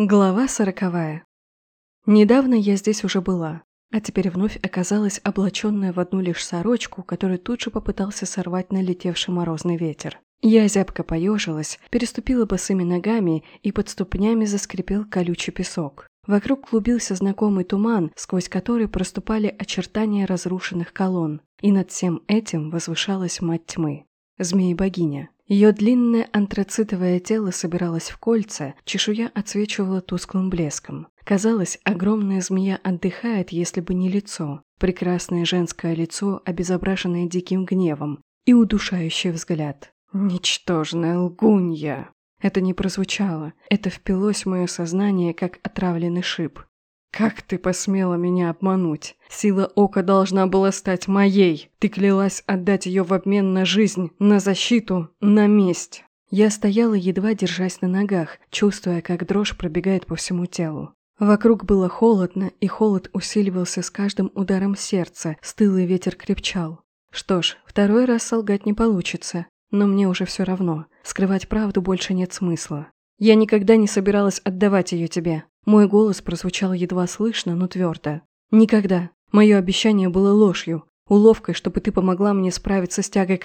Глава сороковая. Недавно я здесь уже была, а теперь вновь оказалась облаченная в одну лишь сорочку, которую тут же попытался сорвать налетевший морозный ветер. Я зябко поежилась, переступила босыми ногами, и под ступнями заскрипел колючий песок. Вокруг клубился знакомый туман, сквозь который проступали очертания разрушенных колонн, и над всем этим возвышалась мать тьмы, змеи-богиня. Ее длинное антрацитовое тело собиралось в кольца, чешуя отсвечивала тусклым блеском. Казалось, огромная змея отдыхает, если бы не лицо. Прекрасное женское лицо, обезображенное диким гневом, и удушающий взгляд. «Ничтожная лгунья!» Это не прозвучало, это впилось в мое сознание, как отравленный шип. «Как ты посмела меня обмануть? Сила ока должна была стать моей. Ты клялась отдать ее в обмен на жизнь, на защиту, на месть». Я стояла, едва держась на ногах, чувствуя, как дрожь пробегает по всему телу. Вокруг было холодно, и холод усиливался с каждым ударом сердца, стылый ветер крепчал. Что ж, второй раз солгать не получится, но мне уже все равно. Скрывать правду больше нет смысла. Я никогда не собиралась отдавать ее тебе. Мой голос прозвучал едва слышно, но твердо. «Никогда. Мое обещание было ложью, уловкой, чтобы ты помогла мне справиться с тягой к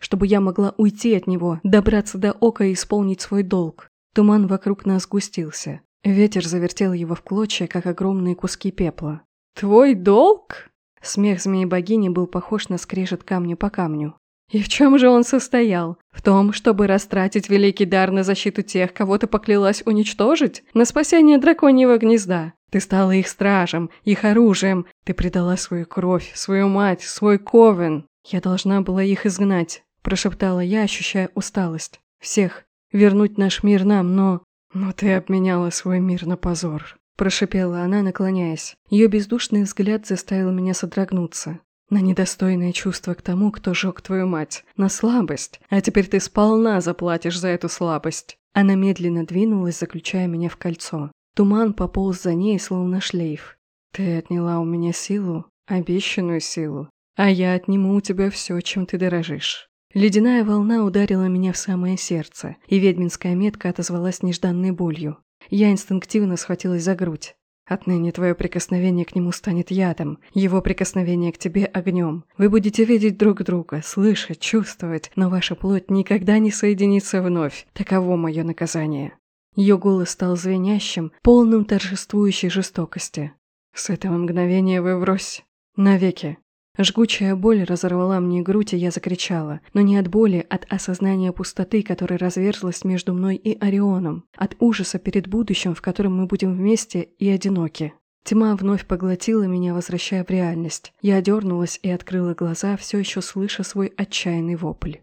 чтобы я могла уйти от него, добраться до ока и исполнить свой долг». Туман вокруг нас сгустился. Ветер завертел его в клочья, как огромные куски пепла. «Твой долг?» Смех змеи-богини был похож на скрежет камня по камню. И в чем же он состоял? В том, чтобы растратить великий дар на защиту тех, кого ты поклялась уничтожить? На спасение драконьего гнезда? Ты стала их стражем, их оружием. Ты предала свою кровь, свою мать, свой ковен. Я должна была их изгнать, прошептала я, ощущая усталость. Всех. Вернуть наш мир нам, но... Но ты обменяла свой мир на позор. Прошипела она, наклоняясь. Ее бездушный взгляд заставил меня содрогнуться на недостойное чувство к тому, кто жег твою мать, на слабость, а теперь ты сполна заплатишь за эту слабость». Она медленно двинулась, заключая меня в кольцо. Туман пополз за ней, словно шлейф. «Ты отняла у меня силу, обещанную силу, а я отниму у тебя все, чем ты дорожишь». Ледяная волна ударила меня в самое сердце, и ведьминская метка отозвалась нежданной болью. Я инстинктивно схватилась за грудь. Отныне твое прикосновение к нему станет ядом, его прикосновение к тебе – огнем. Вы будете видеть друг друга, слышать, чувствовать, но ваша плоть никогда не соединится вновь. Таково мое наказание». Ее голос стал звенящим, полным торжествующей жестокости. «С этого мгновения вы врозь. Навеки. Жгучая боль разорвала мне грудь, и я закричала. Но не от боли, от осознания пустоты, которая разверзлась между мной и Орионом. От ужаса перед будущим, в котором мы будем вместе и одиноки. Тьма вновь поглотила меня, возвращая в реальность. Я дернулась и открыла глаза, все еще слыша свой отчаянный вопль.